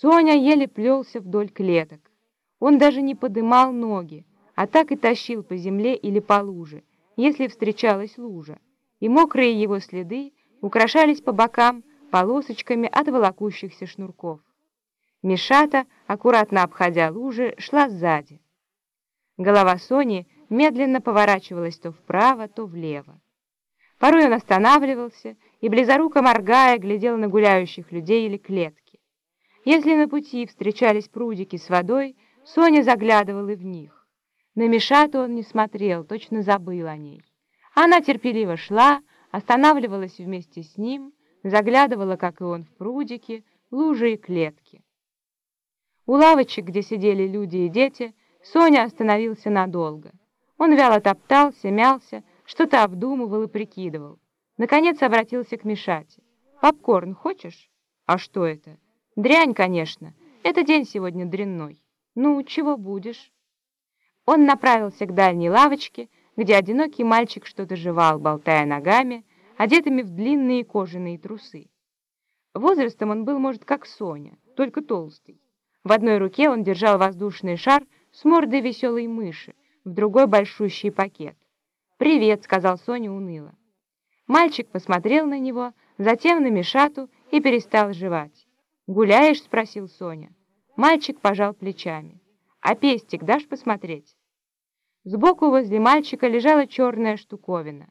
Соня еле плелся вдоль клеток. Он даже не подымал ноги, а так и тащил по земле или по луже, если встречалась лужа, и мокрые его следы украшались по бокам полосочками от волокущихся шнурков. Мишата, аккуратно обходя лужи, шла сзади. Голова Сони медленно поворачивалась то вправо, то влево. Порой он останавливался и, близоруко моргая, глядел на гуляющих людей или клетки. Если на пути встречались прудики с водой, Соня заглядывала в них. На Мишату он не смотрел, точно забыл о ней. Она терпеливо шла, останавливалась вместе с ним, заглядывала, как и он, в прудики, лужи и клетки. У лавочек, где сидели люди и дети, Соня остановился надолго. Он вяло топтался, мялся, что-то обдумывал и прикидывал. Наконец обратился к Мишате. «Попкорн хочешь?» «А что это?» «Дрянь, конечно. Это день сегодня дрянной. Ну, чего будешь?» Он направился к дальней лавочке, где одинокий мальчик что-то жевал, болтая ногами, одетыми в длинные кожаные трусы. Возрастом он был, может, как Соня, только толстый. В одной руке он держал воздушный шар с мордой веселой мыши, в другой большущий пакет. «Привет», — сказал Соня уныло. Мальчик посмотрел на него, затем на Мишату и перестал жевать. «Гуляешь?» — спросил Соня. Мальчик пожал плечами. «А пестик дашь посмотреть?» Сбоку возле мальчика лежала черная штуковина.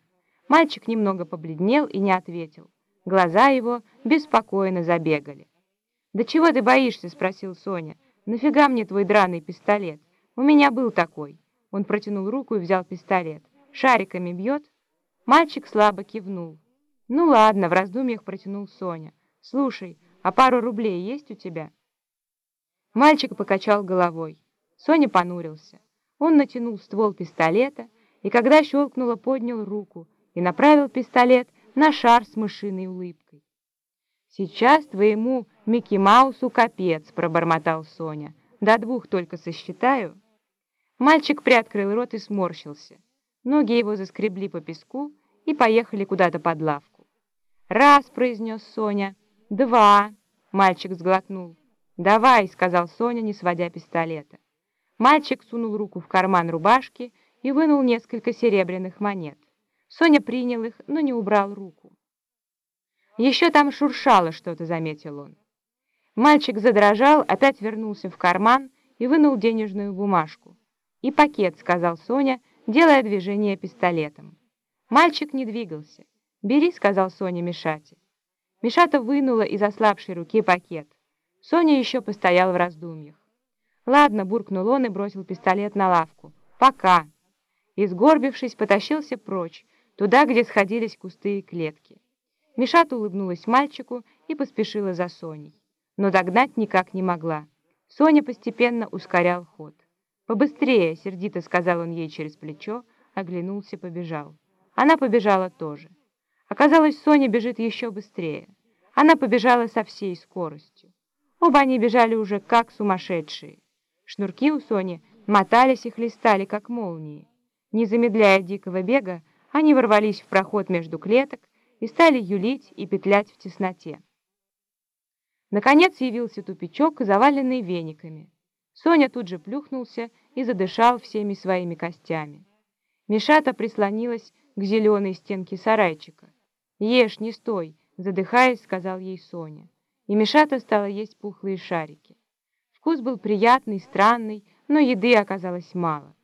Мальчик немного побледнел и не ответил. Глаза его беспокойно забегали. «Да чего ты боишься?» — спросил Соня. «Нафига мне твой драный пистолет? У меня был такой». Он протянул руку и взял пистолет. «Шариками бьет?» Мальчик слабо кивнул. «Ну ладно», — в раздумьях протянул Соня. «Слушай, а пару рублей есть у тебя?» Мальчик покачал головой. Соня понурился. Он натянул ствол пистолета, и когда щелкнуло, поднял руку и направил пистолет на шар с мышиной улыбкой. «Сейчас твоему Микки Маусу капец», — пробормотал Соня. «До двух только сосчитаю». Мальчик приоткрыл рот и сморщился. Ноги его заскребли по песку и поехали куда-то под лавку. «Раз», — произнес Соня. «Два», — мальчик сглотнул. «Давай», — сказал Соня, не сводя пистолета. Мальчик сунул руку в карман рубашки и вынул несколько серебряных монет. Соня принял их, но не убрал руку. «Еще там шуршало что-то», — заметил он. Мальчик задрожал, опять вернулся в карман и вынул денежную бумажку. «И пакет», — сказал Соня, делая движение пистолетом. Мальчик не двигался. «Бери», — сказал Соня Мишате. Мишата вынула из ослабшей руки пакет. Соня еще постоял в раздумьях. «Ладно», — буркнул он и бросил пистолет на лавку. «Пока». И, сгорбившись, потащился прочь, туда, где сходились кусты и клетки. Мишата улыбнулась мальчику и поспешила за Соней. Но догнать никак не могла. Соня постепенно ускорял ход. «Побыстрее!» — сердито сказал он ей через плечо, оглянулся, побежал. Она побежала тоже. Оказалось, Соня бежит еще быстрее. Она побежала со всей скоростью. Оба они бежали уже как сумасшедшие. Шнурки у Сони мотались и хлестали, как молнии. Не замедляя дикого бега, они ворвались в проход между клеток и стали юлить и петлять в тесноте. Наконец явился тупичок, заваленный вениками. Соня тут же плюхнулся и задышал всеми своими костями. Мишата прислонилась к зеленой стенке сарайчика. «Ешь, не стой!» — задыхаясь, сказал ей Соня. И Мишата стала есть пухлые шарики. Вкус был приятный, странный, но еды оказалось мало.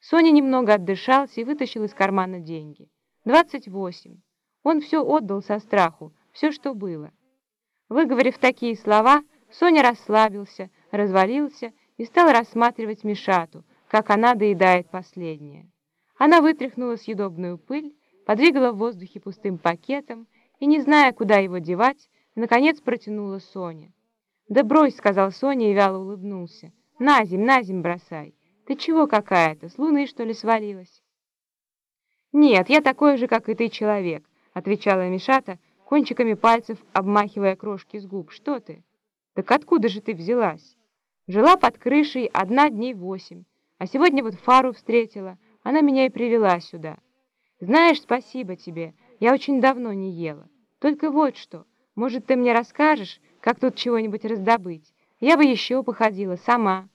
Соня немного отдышался и вытащил из кармана деньги. «Двадцать восемь». Он все отдал со страху, все, что было. Выговорив такие слова, Соня расслабился, развалился и стал рассматривать Мишату, как она доедает последнее. Она вытряхнула съедобную пыль, подвигала в воздухе пустым пакетом и, не зная, куда его девать, наконец протянула Соне. «Да брось», — сказал Соня и вяло улыбнулся. «На земь, на земь бросай. Ты чего какая-то, с луны, что ли, свалилась?» «Нет, я такой же, как и ты, человек», — отвечала Мишата, кончиками пальцев обмахивая крошки с губ. «Что ты? Так откуда же ты взялась?» Жила под крышей одна дней восемь, а сегодня вот Фару встретила, она меня и привела сюда. Знаешь, спасибо тебе, я очень давно не ела. Только вот что, может, ты мне расскажешь, как тут чего-нибудь раздобыть? Я бы еще походила сама,